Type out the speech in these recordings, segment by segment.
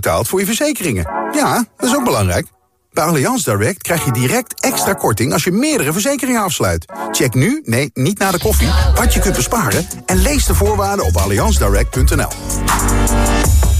betaalt voor je verzekeringen. Ja, dat is ook belangrijk. Bij Allianz Direct krijg je direct extra korting als je meerdere verzekeringen afsluit. Check nu, nee, niet na de koffie, wat je kunt besparen... en lees de voorwaarden op allianzdirect.nl.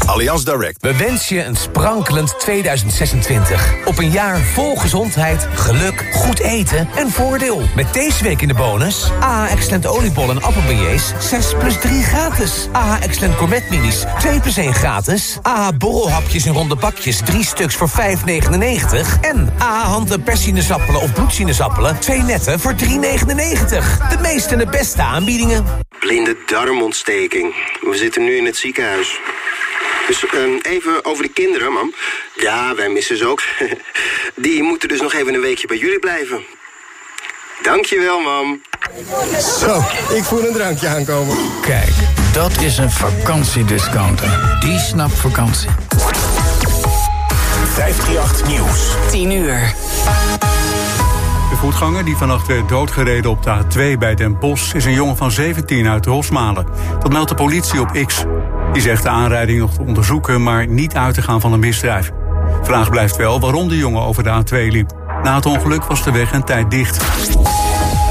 Allianz Direct. We wensen je een sprankelend 2026. Op een jaar vol gezondheid, geluk, goed eten en voordeel. Met deze week in de bonus... AH Excellent oliebol en appelbeignets 6 plus 3 gratis. AH Excellent gourmet minis 2 plus 1 gratis. AH borrelhapjes in ronde bakjes 3 stuks voor 5,99. En AH hand- en persinezappelen of bloedsinezappelen 2 netten voor 3,99. De meeste en de beste aanbiedingen. Blinde darmontsteking. We zitten nu in het ziekenhuis. Dus ehm, even over de kinderen, mam. Ja, wij missen ze ook. Die moeten dus nog even een weekje bij jullie blijven. Dankjewel, mam. Zo, ik voel een drankje aankomen. Kijk, dat is een vakantiediscounter. Die snapt vakantie. 538 Nieuws. 10 uur. Voetganger die vannacht werd doodgereden op de A2 bij Den Bosch... is een jongen van 17 uit Rosmalen. Dat meldt de politie op X. Die zegt de aanrijding nog te onderzoeken, maar niet uit te gaan van een misdrijf. Vraag blijft wel waarom de jongen over de A2 liep. Na het ongeluk was de weg een tijd dicht.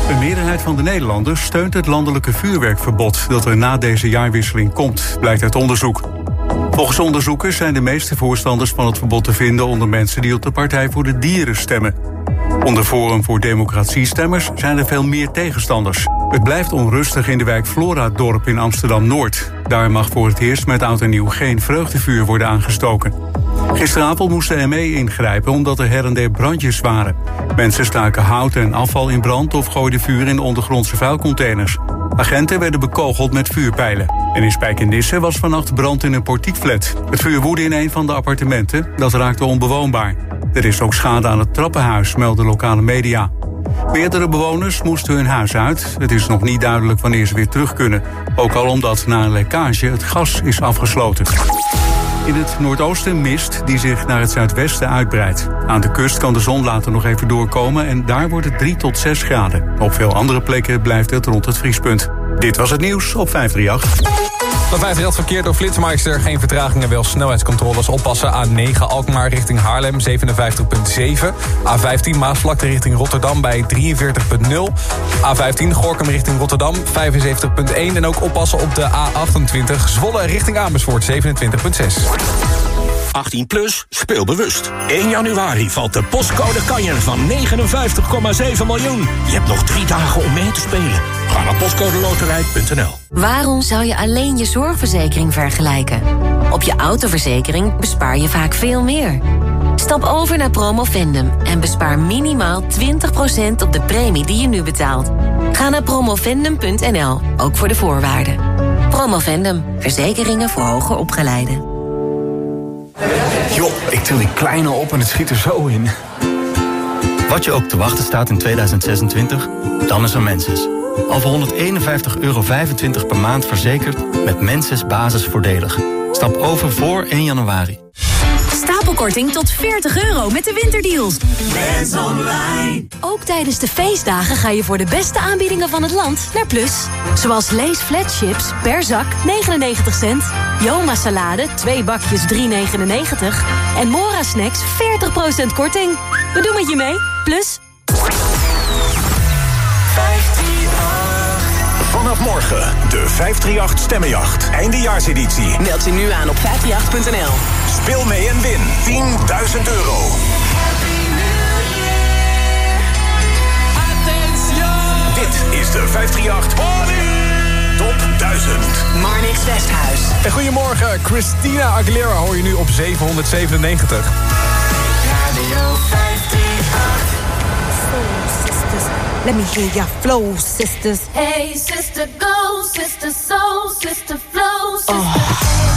Een meerderheid van de Nederlanders steunt het landelijke vuurwerkverbod... dat er na deze jaarwisseling komt, blijkt uit onderzoek. Volgens onderzoekers zijn de meeste voorstanders van het verbod te vinden... onder mensen die op de Partij voor de Dieren stemmen. Onder Forum voor Democratie-stemmers zijn er veel meer tegenstanders. Het blijft onrustig in de wijk Floradorp in Amsterdam-Noord. Daar mag voor het eerst met oud en nieuw geen vreugdevuur worden aangestoken. Gisteravond moest de ME ingrijpen omdat er her en der brandjes waren. Mensen staken hout en afval in brand of gooiden vuur in de ondergrondse vuilcontainers. Agenten werden bekogeld met vuurpijlen. En in Spijkenisse was vannacht brand in een portiekflat. Het vuur woedde in een van de appartementen. Dat raakte onbewoonbaar. Er is ook schade aan het trappenhuis, melden lokale media. Meerdere bewoners moesten hun huis uit. Het is nog niet duidelijk wanneer ze weer terug kunnen. Ook al omdat na een lekkage het gas is afgesloten. In het noordoosten mist die zich naar het zuidwesten uitbreidt. Aan de kust kan de zon later nog even doorkomen en daar wordt het 3 tot 6 graden. Op veel andere plekken blijft het rond het vriespunt. Dit was het nieuws op 538. Van 538 verkeer door Flitsmeister. Geen vertragingen, wel snelheidscontroles oppassen. A9 Alkmaar richting Haarlem 57.7. A15 Maasvlakte richting Rotterdam bij 43.0. A15 Gorkum richting Rotterdam 75.1. En ook oppassen op de A28 Zwolle richting Amersfoort 27.6. 18 plus, speel bewust. 1 januari valt de postcode kanjer van 59,7 miljoen. Je hebt nog drie dagen om mee te spelen. Ga naar postcodeloterij.nl Waarom zou je alleen je zorgverzekering vergelijken? Op je autoverzekering bespaar je vaak veel meer. Stap over naar Promovendum en bespaar minimaal 20% op de premie die je nu betaalt. Ga naar promovendum.nl, ook voor de voorwaarden. Promovendum, verzekeringen voor hoger opgeleiden. Joh, ik til die kleine op en het schiet er zo in. Wat je ook te wachten staat in 2026, dan is er Menses. Al voor 151,25 euro per maand verzekerd met Menses basisvoordelig. Stap over voor 1 januari. Stapelkorting tot 40 euro met de winterdeals. Fans online. Ook tijdens de feestdagen ga je voor de beste aanbiedingen van het land naar Plus. Zoals Lees Flatships per zak 99 cent. Joma salade 2 bakjes 3,99. En Mora snacks 40% korting. We doen met je mee. Plus. Vanaf morgen de 538 Stemmenjacht. Eindejaarseditie. Meld je nu aan op 538.nl. Speel mee en win 10.000 euro. Dit is de 538 Top 1000. Marnix Westhuis. En goedemorgen, Christina Aguilera hoor je nu op 797. Radio 538. Let me hear your flow, sisters. Hey, sister, go, sister, soul, sister, flow, sister. Oh.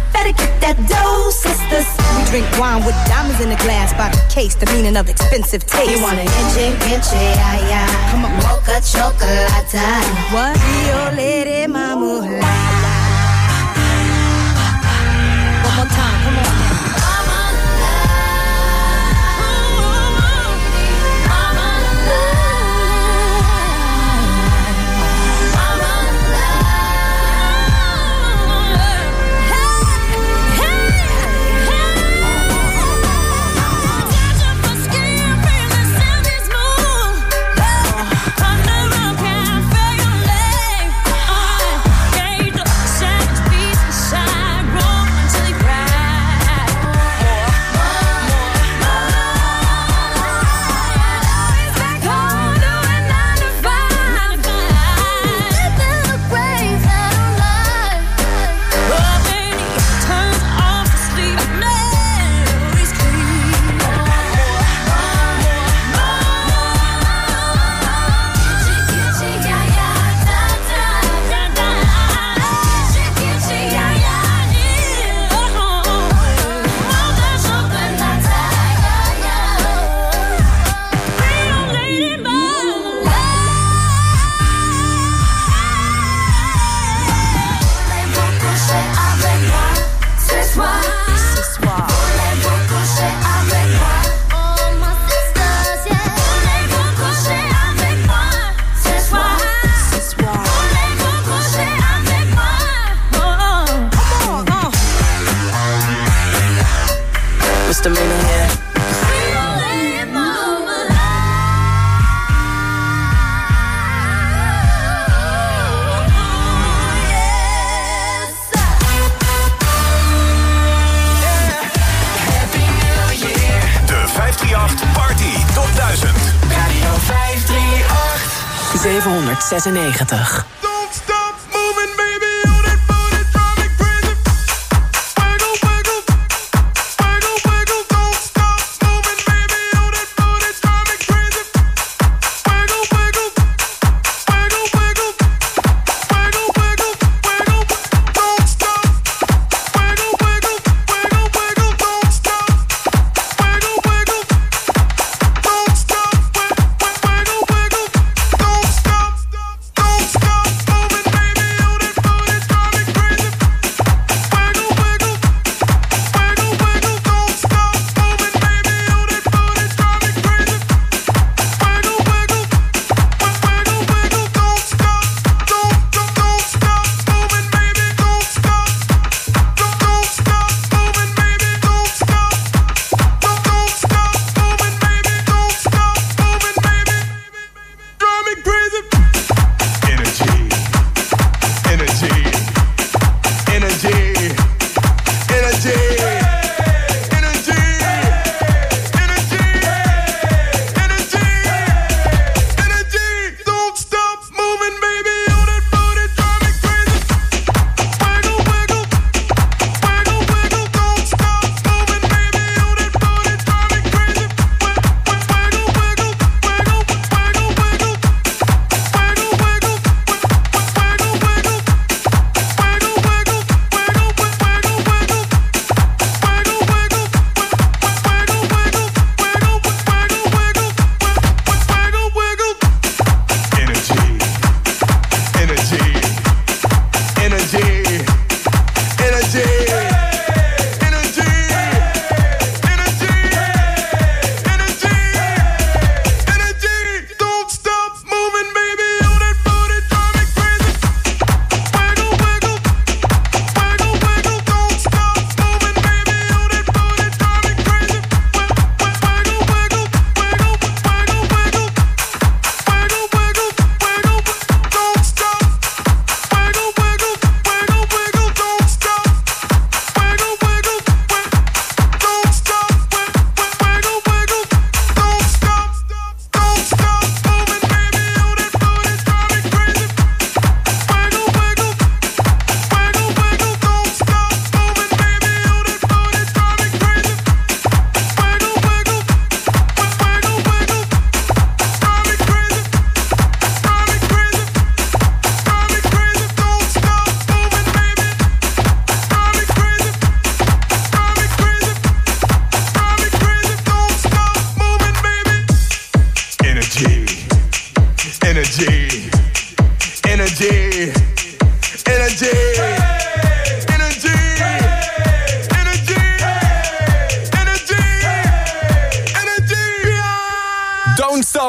better get that dough, sisters. we drink wine with diamonds in the glass by the case, the meaning of expensive taste. You want an inche, inche, ay, ay. Come on, Mocha chocolate. What? Rio Lady Mama. 796.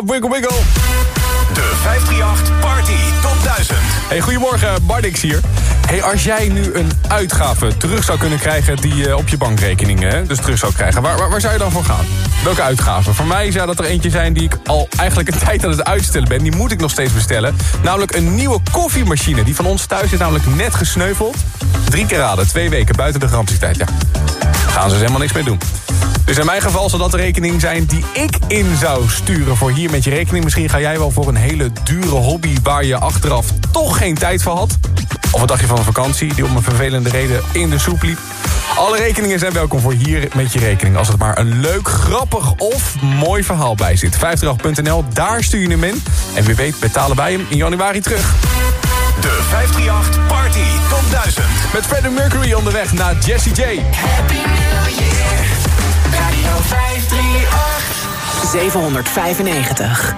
wiggle wiggle. De 538 Party Top 1000. Hey, goedemorgen, Bardix hier. Hey, als jij nu een uitgave terug zou kunnen krijgen die je op je bankrekening hè, dus terug zou krijgen, waar, waar, waar, zou je dan voor gaan? Welke uitgave? Voor mij zou dat er eentje zijn die ik al eigenlijk een tijd aan het uitstellen ben. Die moet ik nog steeds bestellen. Namelijk een nieuwe koffiemachine. Die van ons thuis is namelijk net gesneuveld. Drie keer raden, twee weken buiten de garantietijd. Ja. Gaan ze dus helemaal niks mee doen. Dus in mijn geval zal dat de rekening zijn die ik in zou sturen voor hier met je rekening. Misschien ga jij wel voor een hele dure hobby waar je achteraf toch geen tijd voor had. Of een dagje van een vakantie die om een vervelende reden in de soep liep. Alle rekeningen zijn welkom voor hier met je rekening. Als het maar een leuk, grappig of mooi verhaal bij zit. 538.nl, daar stuur je hem in. En wie weet betalen wij hem in januari terug. De 538 Party Top 1000. Met Freddie Mercury onderweg naar Jesse J. Happy 538. 795.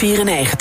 94.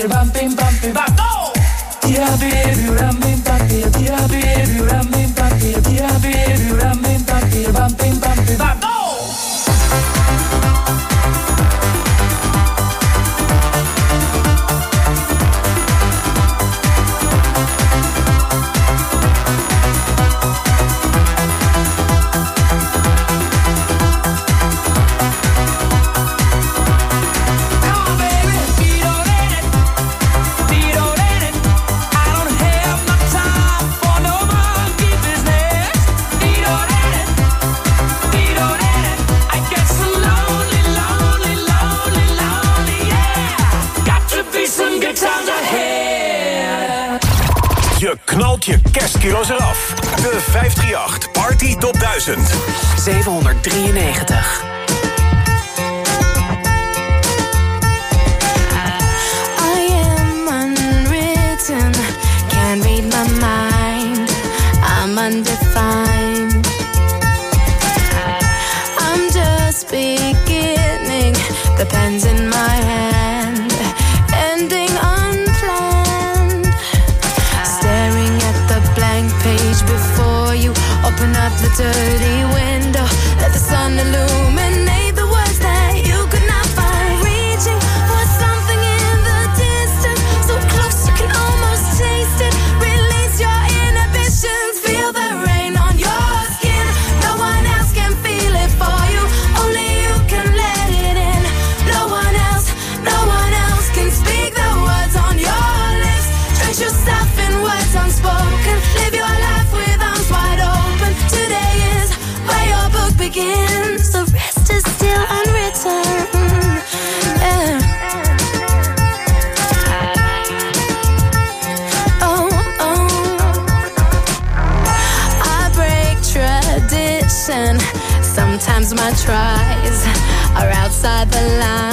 baby, ram, bim, bam, bim, bam, go! Tira, baby, ram, bim, bam, tira, baby, ram, bim, bam, tira, baby, ram, bim, bam, tira, bam, bam, outside the line.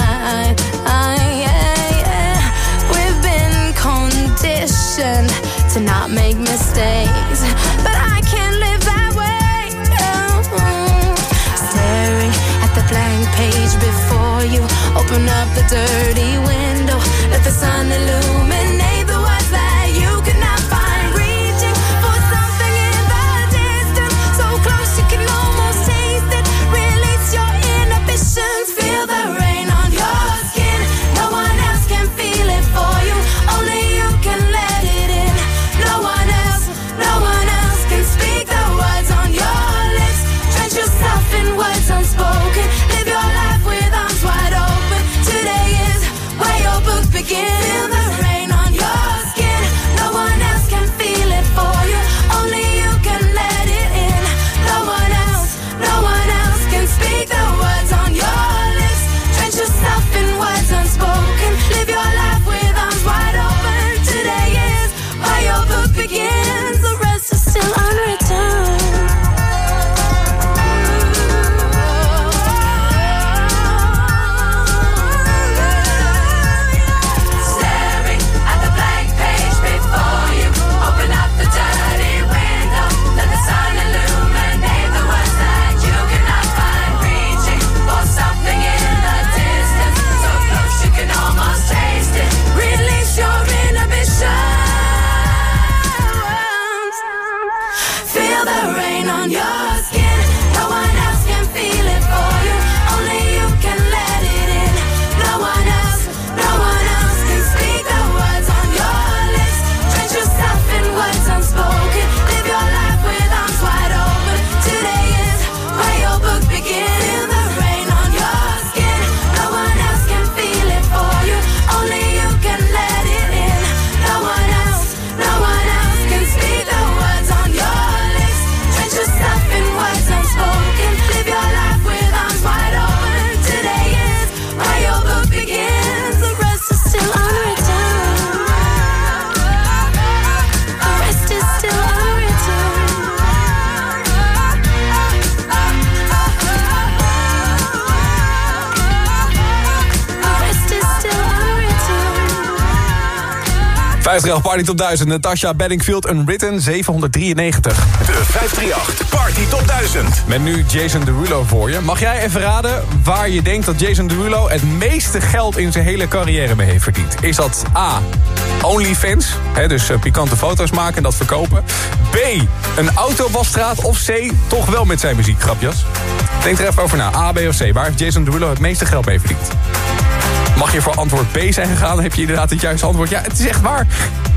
50 Party Top 1000, Natasha Bedingfield, Unwritten, 793. De 538 Party Top 1000. Met nu Jason Derulo voor je. Mag jij even raden waar je denkt dat Jason Derulo... het meeste geld in zijn hele carrière mee heeft verdiend? Is dat A, OnlyFans, hè, dus eh, pikante foto's maken en dat verkopen? B, een autowasstraat of C, toch wel met zijn muziek, grapjas? Denk er even over na, A, B of C. Waar heeft Jason Derulo het meeste geld mee verdiend? Mag je voor antwoord B zijn gegaan, heb je inderdaad het juiste antwoord. Ja, het is echt waar.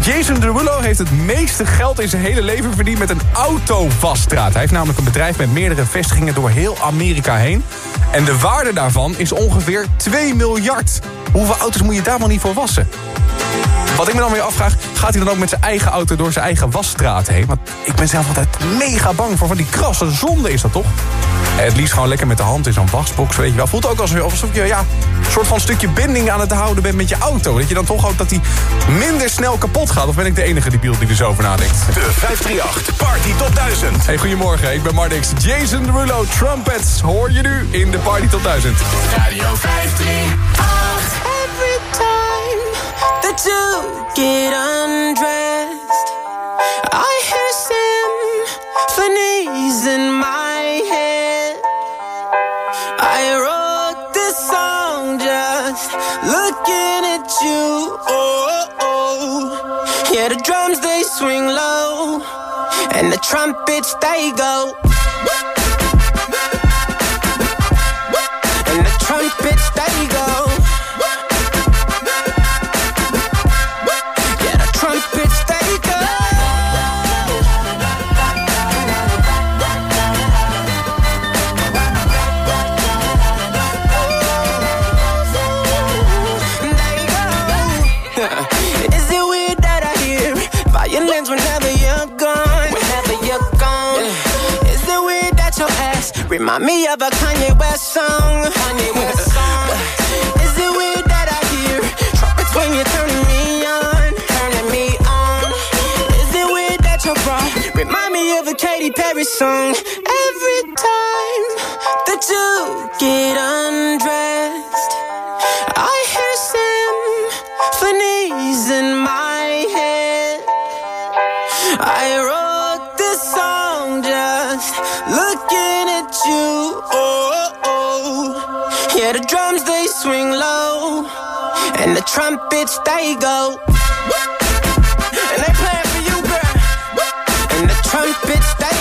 Jason Derulo heeft het meeste geld in zijn hele leven verdiend met een autowasstraat. Hij heeft namelijk een bedrijf met meerdere vestigingen door heel Amerika heen. En de waarde daarvan is ongeveer 2 miljard. Hoeveel auto's moet je daar niet voor wassen? Wat ik me dan weer afvraag, gaat hij dan ook met zijn eigen auto door zijn eigen wasstraat heen? Want ik ben zelf altijd mega bang voor van die krasse zonde is dat toch? Eh, Het liefst gewoon lekker met de hand in zo'n wasbox, weet je wel. Voelt ook alsof alsof je ja, een soort van stukje binding aan het houden bent met je auto. Dat je dan toch ook dat die minder snel kapot gaat. Of ben ik de enige debiel die er zo over nadenkt? De 538 Party Top 1000. Hey, goedemorgen, ik ben Mardix. Jason Derulo, Trumpets, hoor je nu in de Party Top 1000. Radio 538. Trumpets they go. And the trumpets they go. Remind me of a Kanye West song? Kanye West song. Uh, is it weird that I hear trumpets when you're turning me on? Turning me on. Is it weird that your bra remind me of a Katy Perry song? Every time that you get undressed, I hear symphonies in my head. I yeah, the drums they swing low, and the trumpets they go. And they playing for you, girl. And the trumpets they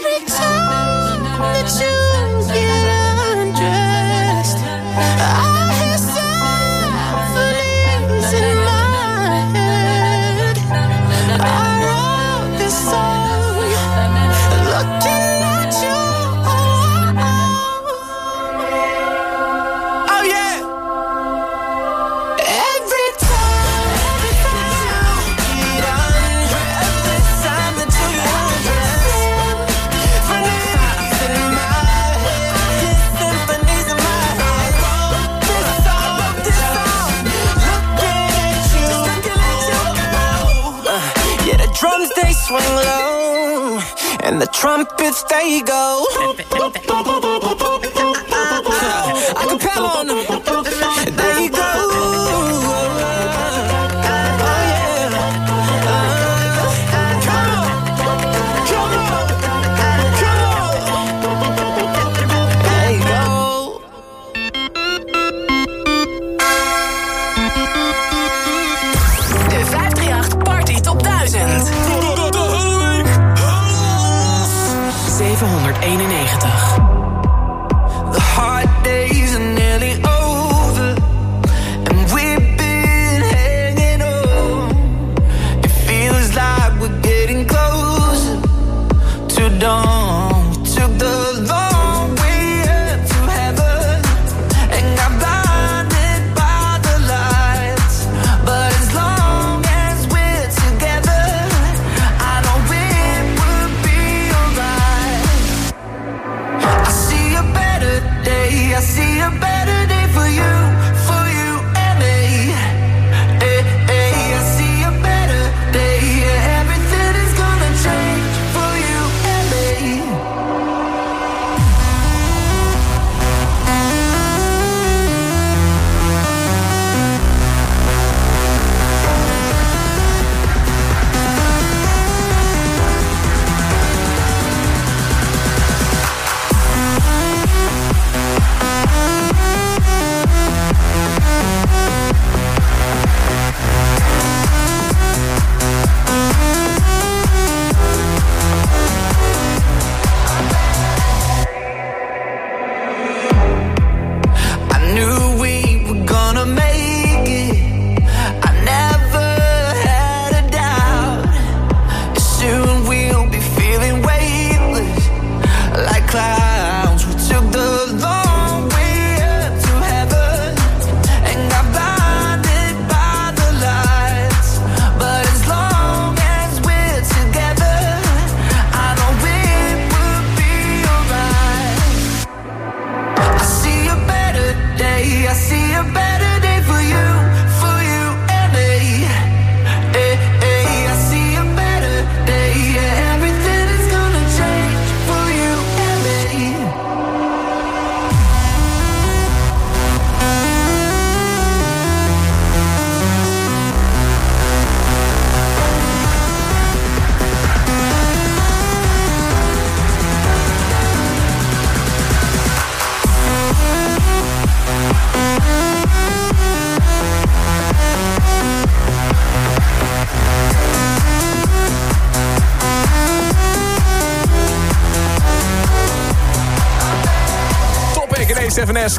the trumpets they go. I compel on them.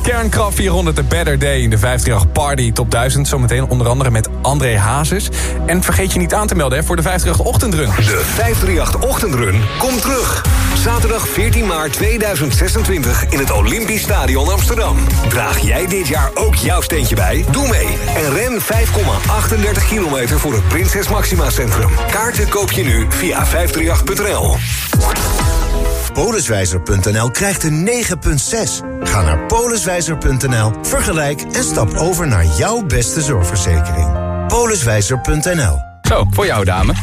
Kernkraft 400, The Better Day in de 538 Party Top 1000. Zometeen onder andere met André Hazes. En vergeet je niet aan te melden hè, voor de 538 Ochtendrun. De 538 Ochtendrun komt terug. Zaterdag 14 maart 2026 in het Olympisch Stadion Amsterdam. Draag jij dit jaar ook jouw steentje bij? Doe mee en ren 5,38 kilometer voor het Prinses Maxima Centrum. Kaarten koop je nu via 538.nl. Poliswijzer.nl krijgt een 9,6. Ga naar poliswijzer.nl, vergelijk en stap over naar jouw beste zorgverzekering. Poliswijzer.nl Zo, voor jou dame.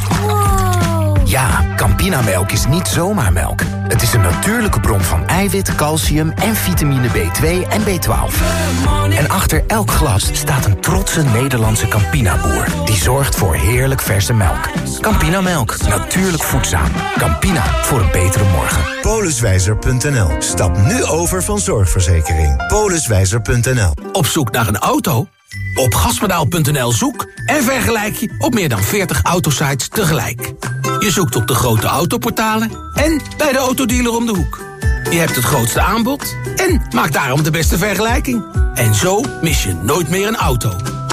Ja, Campinamelk is niet zomaar melk. Het is een natuurlijke bron van eiwit, calcium en vitamine B2 en B12. En achter elk glas staat een trotse Nederlandse Campina-boer... die zorgt voor heerlijk verse melk. Campinamelk, natuurlijk voedzaam. Campina, voor een betere morgen. Poliswijzer.nl. Stap nu over van zorgverzekering. Poliswijzer.nl. Op zoek naar een auto? Op gaspedaal.nl zoek en vergelijk je op meer dan 40 autosites tegelijk. Je zoekt op de grote autoportalen en bij de autodealer om de hoek. Je hebt het grootste aanbod en maakt daarom de beste vergelijking. En zo mis je nooit meer een auto.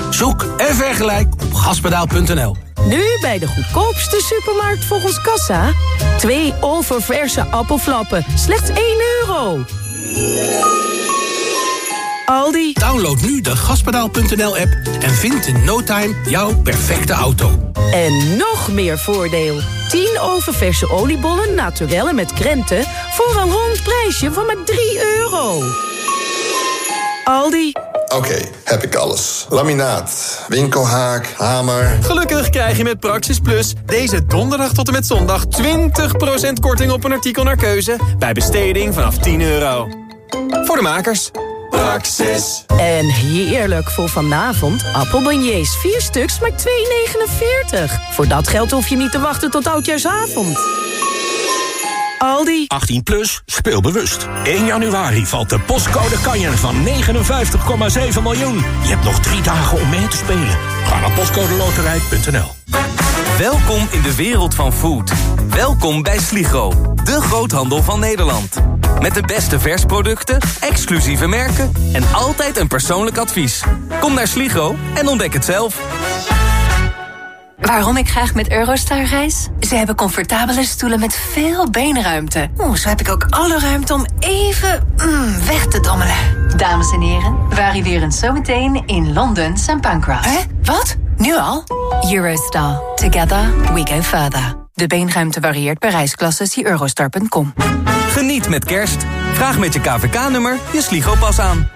Zoek en vergelijk op gaspedaal.nl. Nu bij de goedkoopste supermarkt volgens Kassa. Twee oververse appelflappen, slechts 1 euro. Aldi. Download nu de gaspedaal.nl-app en vind in no time jouw perfecte auto. En nog meer voordeel. 10 oververse oliebollen naturellen met krenten... voor een rond prijsje van maar 3 euro. Aldi. Oké, heb ik alles. Laminaat, winkelhaak, hamer. Gelukkig krijg je met Praxis Plus deze donderdag tot en met zondag 20% korting op een artikel naar keuze bij besteding vanaf 10 euro. Voor de makers. Praxis. En heerlijk voor vanavond. Appelbeignets, 4 stuks, maar 2,49. Voor dat geld hoef je niet te wachten tot oudjaarsavond. Aldi. 18 plus, speel bewust. 1 januari valt de postcode kanjer van 59,7 miljoen. Je hebt nog drie dagen om mee te spelen. Ga naar postcodeloterij.nl Welkom in de wereld van food. Welkom bij Sligo, de groothandel van Nederland. Met de beste versproducten, exclusieve merken en altijd een persoonlijk advies. Kom naar Sligo en ontdek het zelf. Waarom ik graag met Eurostar reis? Ze hebben comfortabele stoelen met veel beenruimte. Oeh, zo heb ik ook alle ruimte om even mm, weg te dommelen. Dames en heren, we arriveren zometeen in Londen St. Pancras. Hè? Wat? Nu al? Eurostar. Together we go further. De beenruimte varieert per reisklasse. Zie eurostar.com. Geniet met kerst. Vraag met je KVK-nummer je Sligo-pas aan.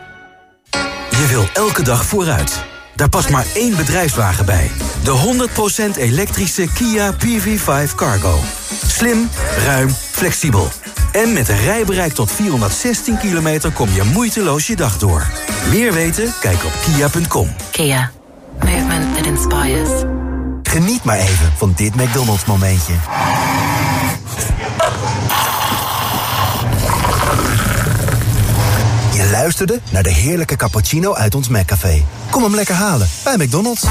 Je wil elke dag vooruit. Daar past maar één bedrijfswagen bij. De 100% elektrische Kia PV5 Cargo. Slim, ruim, flexibel. En met een rijbereik tot 416 kilometer kom je moeiteloos je dag door. Meer weten? Kijk op kia.com. Kia. Movement inspires. Geniet maar even van dit McDonald's momentje. Je luisterde naar de heerlijke cappuccino uit ons McCafé. Kom hem lekker halen bij McDonald's.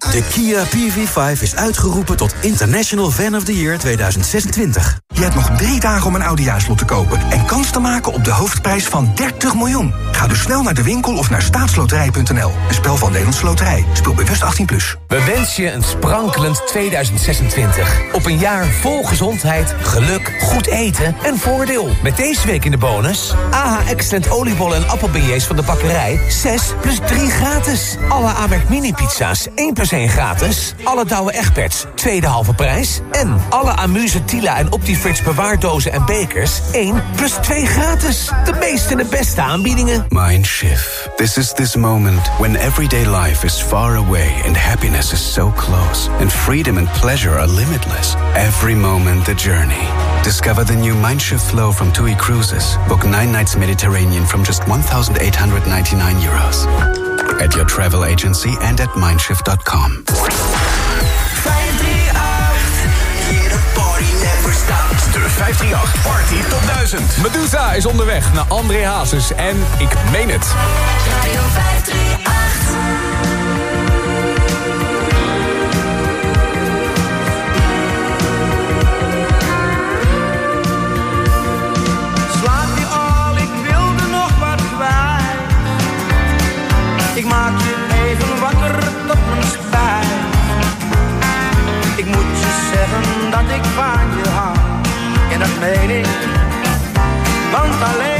De Kia PV5 is uitgeroepen tot International Fan of the Year 2026. Je hebt nog drie dagen om een oudejaarslot te kopen... en kans te maken op de hoofdprijs van 30 miljoen. Ga dus snel naar de winkel of naar staatsloterij.nl. Een spel van Nederlandse Loterij. Speel bewust 18+. Plus. We wensen je een sprankelend 2026. Op een jaar vol gezondheid, geluk, goed eten en voordeel. Met deze week in de bonus... AH Excellent oliebollen en appelbeignets van de bakkerij... 6 plus 3 gratis. Alle Amerk mini-pizza's 1 plus 1 gratis. Alle Douwe Egberts, tweede halve prijs. En alle Amuse Tila en Optifrits bewaardozen en bekers... 1 plus 2 gratis. De meeste en de beste aanbiedingen. Mindshift. This is this moment when everyday life is far away and happiness is so close, and freedom and pleasure are limitless. Every moment the journey. Discover the new Mindshift flow from TUI Cruises. Book nine nights Mediterranean from just 1,899 euros. At your travel agency and at mindshift.com. De 538 Party Top 1000. Medusa is onderweg naar André Hazes en ik meen het. Radio 538. maak je even wakker tot mijn spijt. Ik moet je zeggen dat ik van je hou, en dat meen ik, want alleen.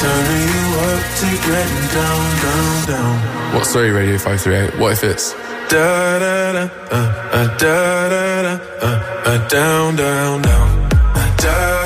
Turning you up to getting down, down, down. What story, Radio 538? What if it's. Da da da, uh, uh, da da da, uh, uh, down, down, down. Uh, da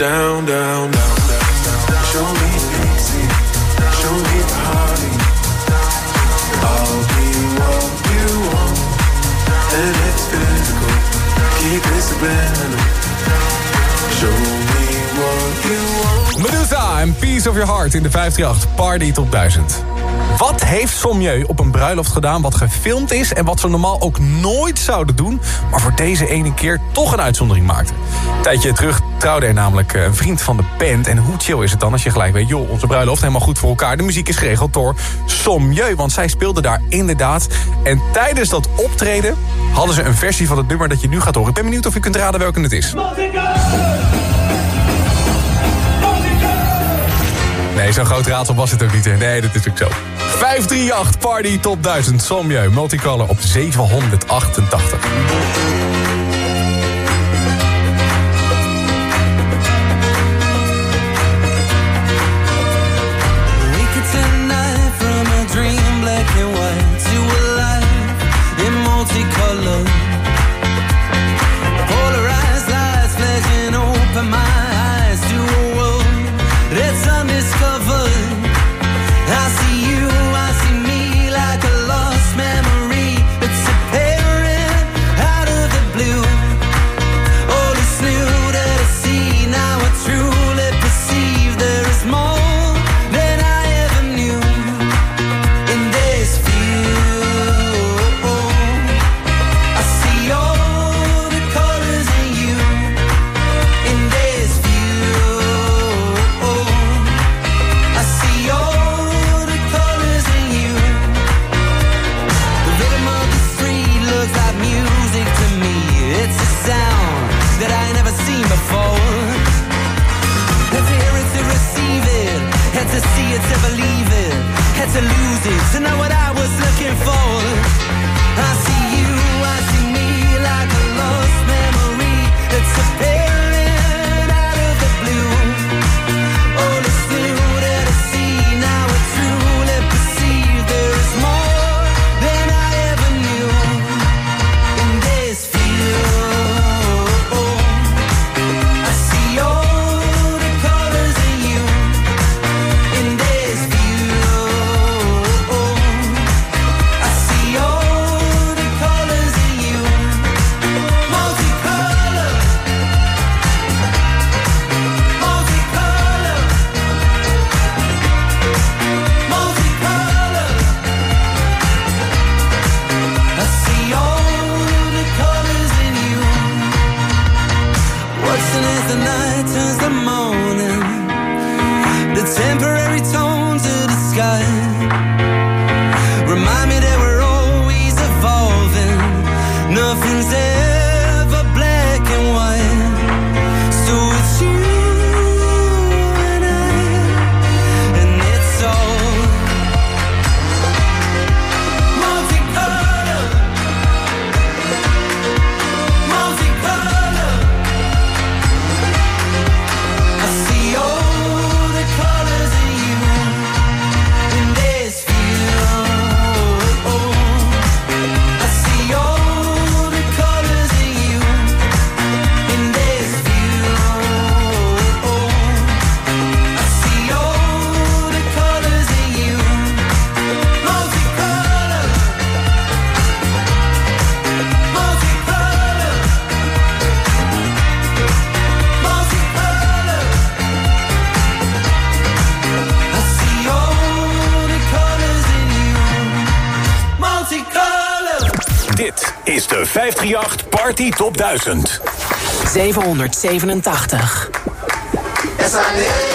Down, down, down, down. Show me easy, show me party. I'll be what you want, and it's physical. Keep it subliminal. Show me what you want. Medusa en Peace of Your Heart in de 538 Party Top 1000. Wat heeft Sommieu op een bruiloft gedaan wat gefilmd is... en wat ze normaal ook nooit zouden doen... maar voor deze ene keer toch een uitzondering maakte? Een tijdje terug trouwde er namelijk eh, een vriend van de band... en hoe chill is het dan als je gelijk weet... joh, onze bruiloft helemaal goed voor elkaar. De muziek is geregeld door Sommieu, want zij speelde daar inderdaad. En tijdens dat optreden hadden ze een versie van het nummer dat je nu gaat horen. Ik ben benieuwd of je kunt raden welke het is. Nee, zo'n groot raadsel was het ook niet. Nee, dat is ook zo. 538 Party Top 1000 Sommieu Multicolor op 788. 538 Party Top 1000. 787.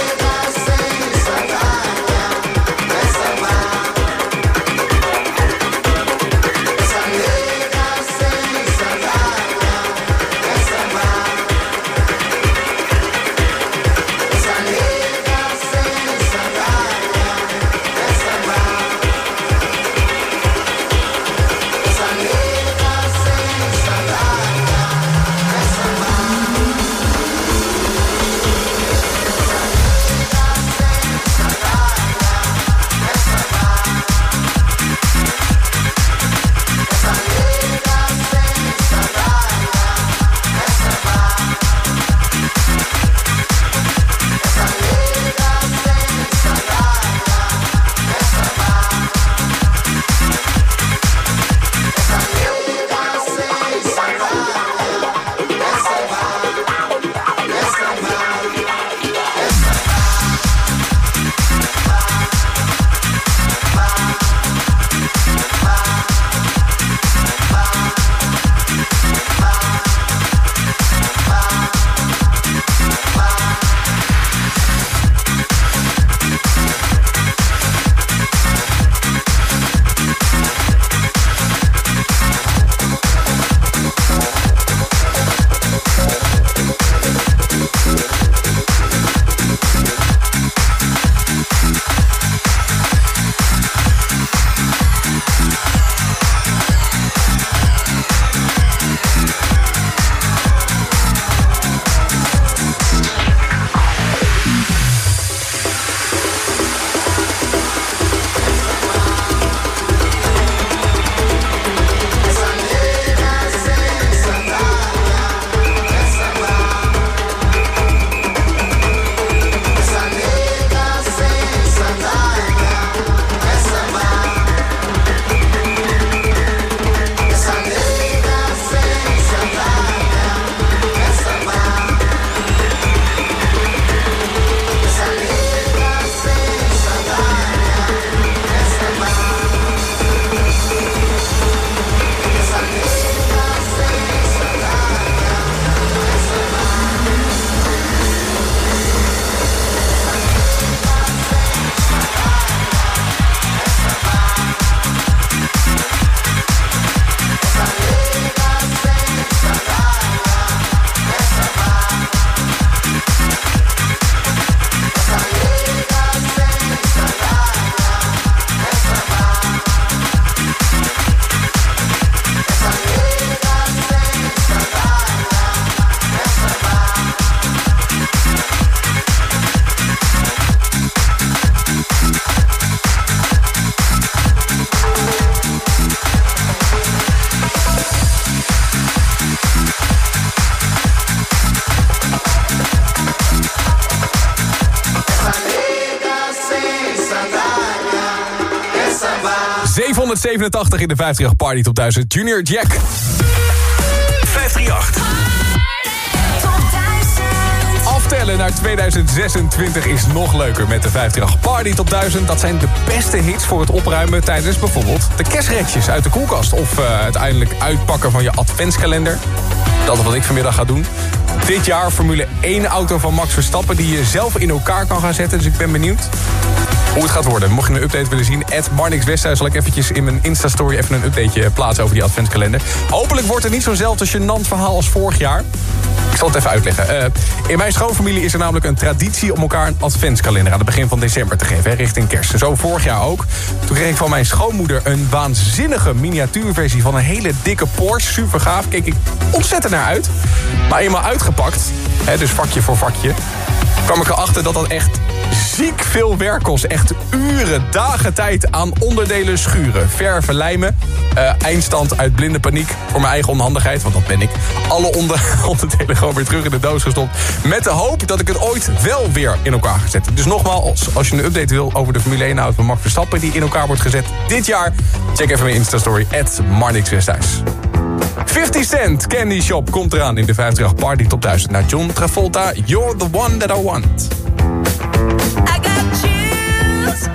287 in de 50 Party Top 1000. Junior Jack. 538. Aftellen naar 2026 is nog leuker met de 538 Party Top 1000. Dat zijn de beste hits voor het opruimen tijdens bijvoorbeeld de kerstretjes uit de koelkast. Of uh, uiteindelijk uitpakken van je adventskalender. Dat is wat ik vanmiddag ga doen. Dit jaar Formule 1 auto van Max Verstappen die je zelf in elkaar kan gaan zetten. Dus ik ben benieuwd hoe het gaat worden. Mocht je een update willen zien, Ed Marnix Westhuis... zal ik eventjes in mijn Insta-story even een updateje plaatsen over die adventskalender. Hopelijk wordt het niet zo'nzelfde gênant verhaal als vorig jaar. Ik zal het even uitleggen. Uh, in mijn schoonfamilie is er namelijk een traditie om elkaar een adventskalender... aan het begin van december te geven, richting kerst. Zo vorig jaar ook. Toen kreeg ik van mijn schoonmoeder een waanzinnige miniatuurversie... van een hele dikke Porsche, super gaaf. Keek ik ontzettend naar uit. Maar eenmaal uitgepakt, hè, dus vakje voor vakje... kwam ik erachter dat dat echt ziek veel werk kost. Echt uren, dagen tijd aan onderdelen schuren, verven, lijmen. Uh, eindstand uit blinde paniek voor mijn eigen onhandigheid, want dat ben ik. Alle onder onderdelen gewoon weer terug in de doos gestopt. Met de hoop dat ik het ooit wel weer in elkaar ga zetten. Dus nogmaals, als je een update wil over de Formule 1 auto van Max Verstappen... die in elkaar wordt gezet dit jaar, check even mijn Insta-story, at. 50 Cent, Candy Shop, komt eraan in de 50 Party Top 1000. Naar John Travolta, You're the One That I Want. I got chills,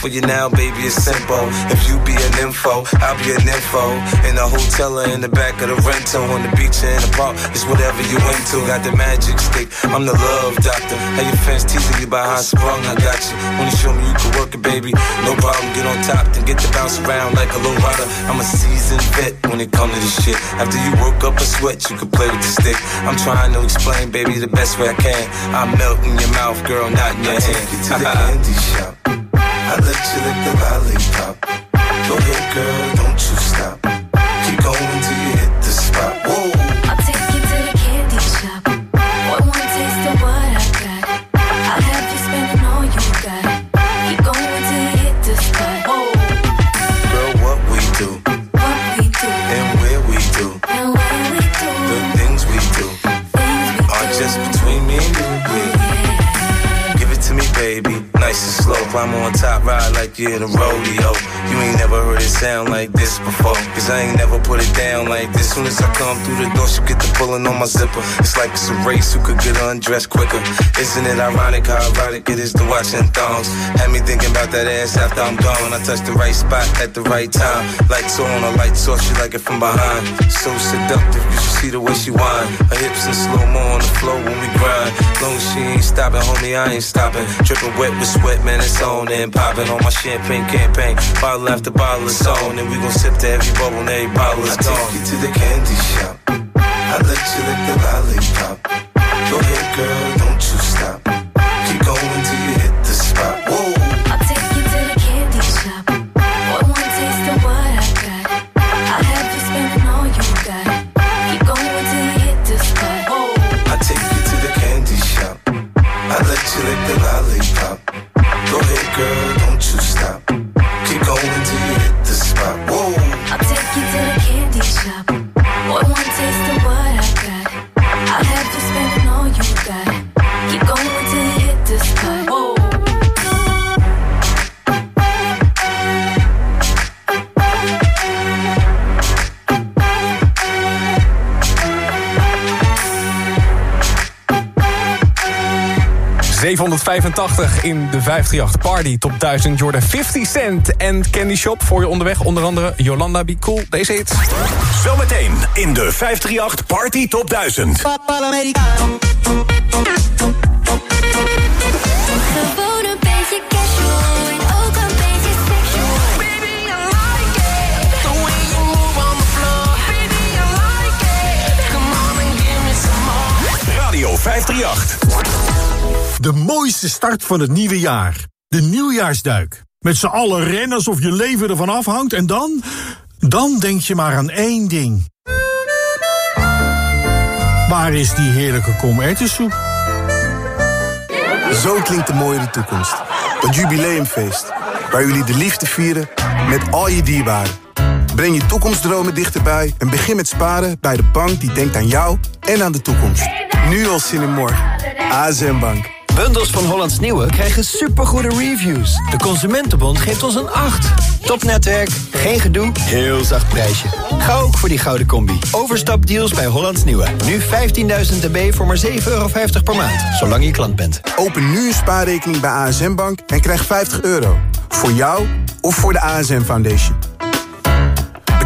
for you now, baby, it's simple. If you be an info, I'll be an info. In the hotel or in the back of the rental, on the beach or in the park, it's whatever you into. Got the magic stick, I'm the love doctor. How your fans teasing you about how I sprung, I got you. When you show me you can work it, baby, no problem. Get on top, then get to bounce around like a low rider. I'm a seasoned vet when it comes to this shit. After you work up a sweat, you can play with the stick. I'm trying to explain, baby, the best way I can. I melt in your mouth, girl, not in your hand. take you to the candy shop. I let you lick the lollipop. Go ahead, girl, don't you in a rodeo. You ain't never heard it sound like this before. Cause I ain't never Soon as I come through the door, she get the pulling on my zipper. It's like it's a race who could get undressed quicker. Isn't it ironic how erotic it is to watching thongs? Had me thinking about that ass after I'm gone. I touched the right spot at the right time. Lights on, a lights off, she like it from behind. So seductive, you should see the way she whine. Her hips in slow mo on the floor when we grind. Long as she ain't stopping, homie, I ain't stopping. Dripping wet with sweat, man, it's on and popping on my champagne campaign. Bottle after bottle is on, and we gon' sip to every bubble, and every bottle is gone. take you to the candy shop. I let you lick the lollipop. Go ahead, girl, don't you stop. ...785 in de 538 Party Top 1000. Jordan 50 Cent en Candy Shop voor je onderweg. Onder andere Yolanda Be Cool. Deze hit. Zometeen in de 538 Party Top 1000. Gewoon een beetje casual en ook een beetje sexual. Baby, I like it. The way you move on the floor. Baby, I like it. Come on and give me some more. Radio 538. De mooiste start van het nieuwe jaar. De nieuwjaarsduik. Met z'n allen rennen alsof je leven ervan afhangt en dan... Dan denk je maar aan één ding. Waar is die heerlijke komertensoep? Zo klinkt de mooie toekomst. Het jubileumfeest. Waar jullie de liefde vieren met al je dierbaren. Breng je toekomstdromen dichterbij en begin met sparen bij de bank die denkt aan jou en aan de toekomst. Nu al zin in morgen. ASM Bank. Bundels van Hollands Nieuwe krijgen supergoede reviews. De Consumentenbond geeft ons een 8. Topnetwerk, geen gedoe, heel zacht prijsje. Ga ook voor die gouden combi. Overstapdeals bij Hollands Nieuwe. Nu 15.000 dB voor maar 7,50 euro per maand. Zolang je klant bent. Open nu een spaarrekening bij ASM Bank en krijg 50 euro. Voor jou of voor de ASM Foundation.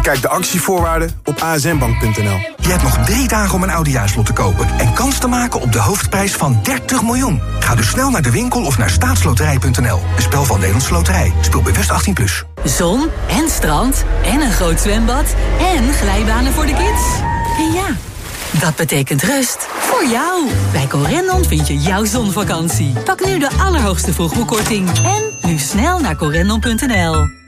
Bekijk de actievoorwaarden op asmbank.nl. Je hebt nog drie dagen om een oudejaarslot te kopen... en kans te maken op de hoofdprijs van 30 miljoen. Ga dus snel naar de winkel of naar staatsloterij.nl. Een spel van Nederlandse Loterij. Speel bewust 18+. Plus. Zon en strand en een groot zwembad en glijbanen voor de kids. En ja, dat betekent rust voor jou. Bij Corendon vind je jouw zonvakantie. Pak nu de allerhoogste vroegboekkorting en nu snel naar corendon.nl.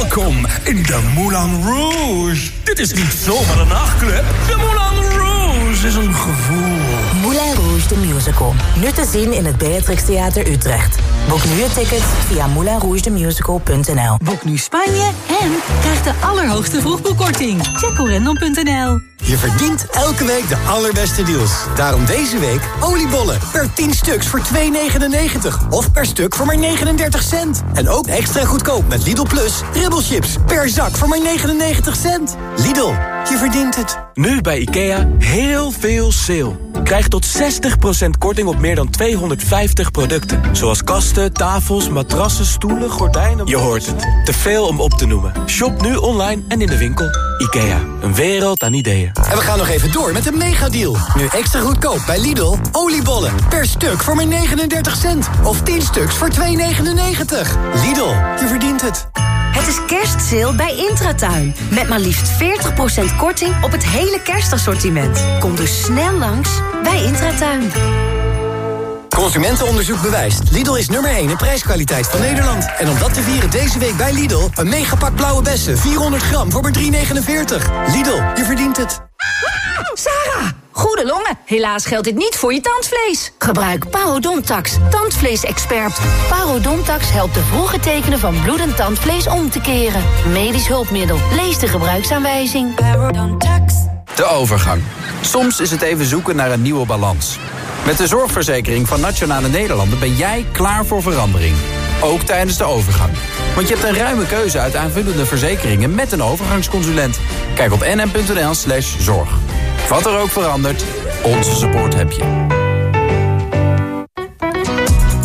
Welkom in de Moulin Rouge. Dit is niet zomaar een nachtclub. De Moulin Rouge is een gevoel. Moulin Rouge the Musical. Nu te zien in het Beatrix Theater Utrecht. Boek nu je tickets via moulinrougethemusical.nl Boek nu Spanje en krijg de allerhoogste vroegboekkorting. Check corendon.nl. Je verdient elke week de allerbeste deals. Daarom deze week oliebollen per 10 stuks voor 2,99. Of per stuk voor maar 39 cent. En ook extra goedkoop met Lidl Plus ribbelchips per zak voor maar 99 cent. Lidl, je verdient het. Nu bij IKEA heel veel sale. Krijg tot 60% korting op meer dan 250 producten. Zoals kasten, tafels, matrassen, stoelen, gordijnen... Je hoort het. Te veel om op te noemen. Shop nu online en in de winkel. IKEA. Een wereld aan ideeën. En we gaan nog even door met een megadeal. Nu extra goedkoop bij Lidl. Oliebollen per stuk voor maar 39 cent. Of 10 stuks voor 2,99. Lidl, je verdient het. Het is kerstsale bij Intratuin. Met maar liefst 40% korting op het hele kerstassortiment. Kom dus snel langs bij Intratuin. Consumentenonderzoek bewijst. Lidl is nummer 1 in prijskwaliteit van Nederland. En om dat te vieren deze week bij Lidl... een megapak blauwe bessen, 400 gram voor maar 3,49. Lidl, je verdient het. Sarah, goede longen. Helaas geldt dit niet voor je tandvlees. Gebruik Parodontax, tandvleesexpert. Parodontax helpt de vroege tekenen van bloedend tandvlees om te keren. Medisch hulpmiddel. Lees de gebruiksaanwijzing. Parodontax. De overgang. Soms is het even zoeken naar een nieuwe balans. Met de zorgverzekering van Nationale Nederlanden ben jij klaar voor verandering. Ook tijdens de overgang. Want je hebt een ruime keuze uit aanvullende verzekeringen met een overgangsconsulent. Kijk op nm.nl slash zorg. Wat er ook verandert, onze support heb je.